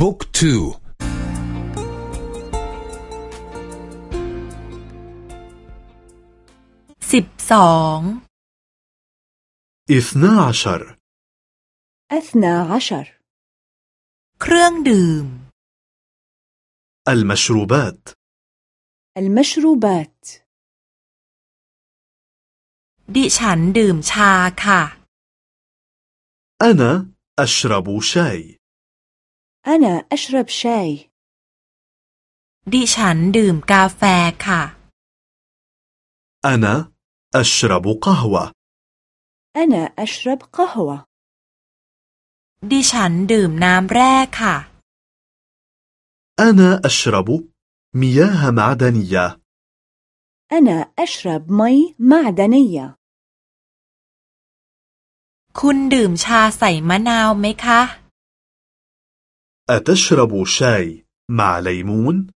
บุ๊กทูสิบสอง اثنا عشر اثنا عشر เครื่องดื่ม المشروبات المشروبات ดิฉันดื่มชาค่ะ أنا أشرب شاي أنا أشرب شاي ดิฉันดื่มกาแฟค่ะ أنا أشرب قهوة أنا أشرب قهوة ดิฉันดื่มน้ำแร่ค่ะ أنا أشرب مياه معدنية أنا أشرب مي معدنية คุณดื่มชาใส่มะนาวไหมคะ أتشرب شاي مع ليمون؟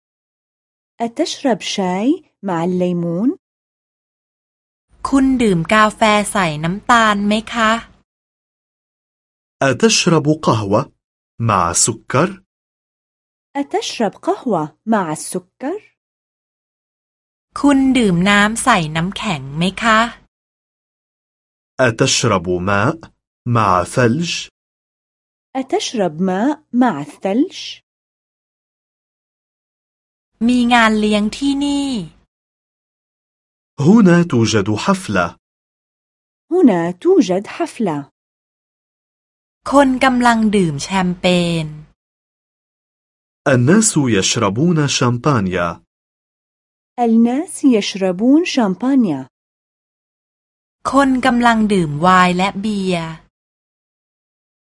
أتشرب شاي مع الليمون؟ คุณดื่มกาแฟใส่น้ำตาลไหมคะ أتشرب قهوة مع سكر؟ أتشرب قهوة مع السكر؟ คุณดื่มน้ำใส่น้ำแข็งไหมคะ أتشرب ماء مع ثلج؟ أتشرب ماء مع الثلج؟ มีงานเลี้ยงที่นี่ هنا توجد حفلة هنا توجد حفلة คนกำลังดื่มแชมเปญ الناس يشربون شامبانيا الناس يشربون شامبانيا คนกำลังดื่มไวน์และเบียร์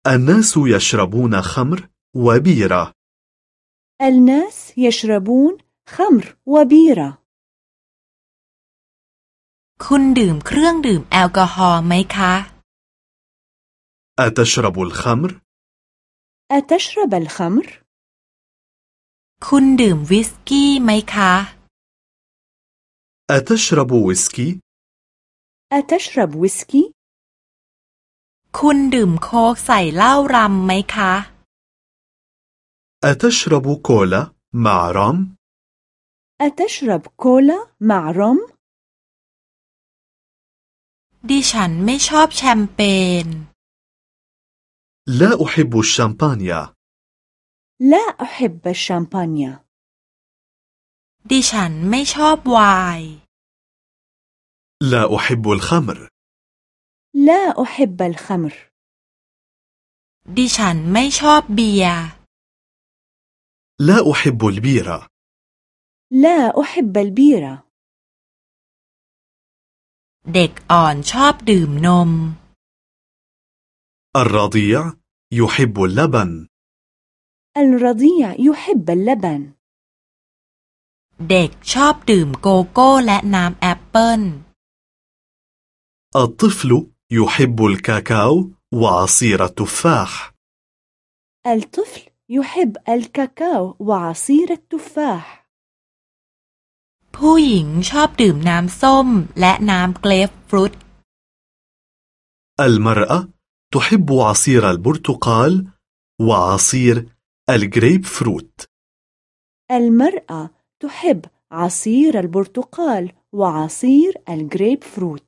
الناس يشربون خمر وبيرة الناس يشربون خمر وبيرة คุณดื่มเครื่องดื่มแอลกอฮอล์ไหมคะ أتشرب الخمر؟ أتشرب الخمر؟ คุณดื่มวิสกี้ไหมคะ أتشرب ويسكي؟ أتشرب ويسكي؟ คุณดื่มโค้กใส่เหล้ารำไหมคะ أتشرب كولا مع رم؟ أتشرب كولا مع رم؟ ดิฉันไม่ชอบแชมเปญ لا أحب الشامبانيا لا أحب الشامبانيا ดิฉันไม่ชอบไวน์ لا أحب الخمر لا أحب الخمر ดิฉันไม่ชอบเบียร์ لا أحب البيرة لا أحب البيرة เด็กอ่อนชอบดื่มนม الرضيع يحب اللبن الرضيع يحب اللبن เด็กชอบดื่มโกโก้และน้ำแอปเปิ้ล الطفل يحب الكاكاو وعصير التفاح الطفل يحب الكاكاو وعصير التفاح ผู้หญิงชอบดื่มน้ำส้มและน้ำเกรฟฟรุต المرأة تحب عصير البرتقال وعصير الجريب فروت المرأة تحب عصير البرتقال وعصير الجريب فروت